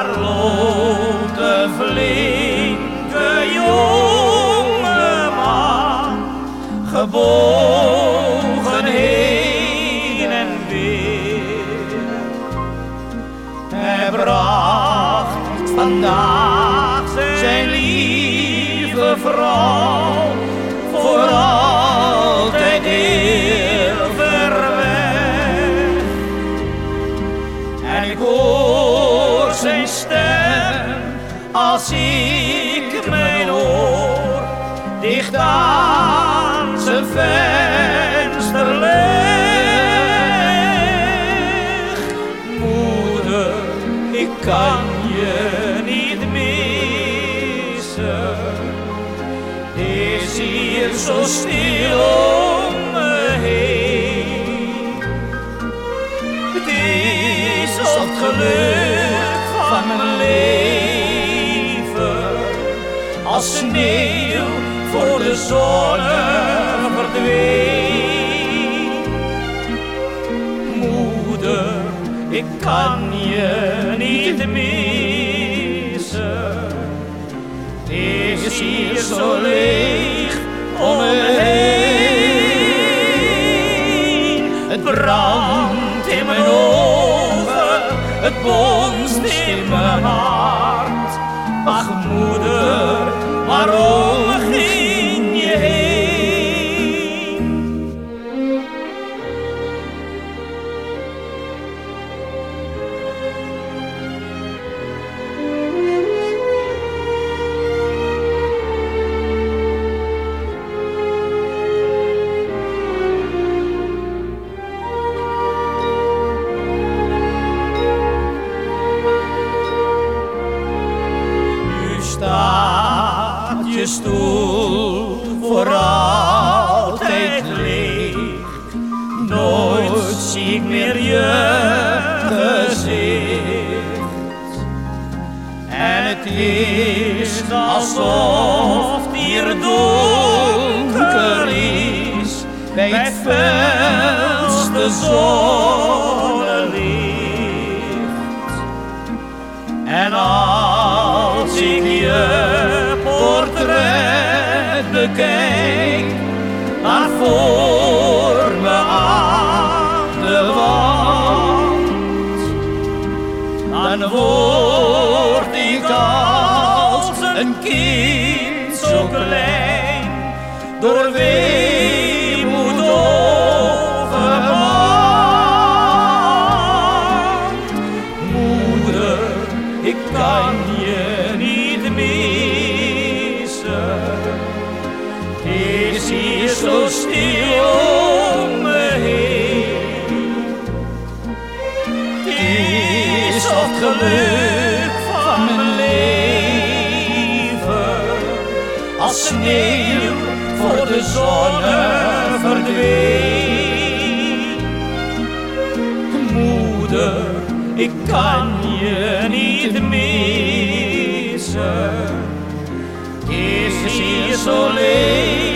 De flinke jongeman, gebogen heen en weer. Hij bracht vandaag zijn lieve vrouw voor stem als ik mijn oor dicht aan zijn venster leg. Moeder, ik kan je niet missen. Is hier zo stil om me heen. Het is geluk Als sneeuw voor de zon verdween. Moeder, ik kan je niet missen. Het is hier zo leeg om me heen. Het brandt in mijn ogen, het bonst in mijn hart. Ach moeder, Laro. Stoel voor altijd leeg. Nooit zie ik meer je gezicht. En het is alsof hier donker is bij het felste zonnelicht. En als bekijk, daar voor me aan de wand, dan word ik als een kind zo klein, door weemoed overmand. Moeder, ik kan je niet missen. Is hier zo stil om me heen. Is het geluk van mijn leven. Als sneeuw voor de zon verdween. Moeder, ik kan je niet missen. Is hier zo leeg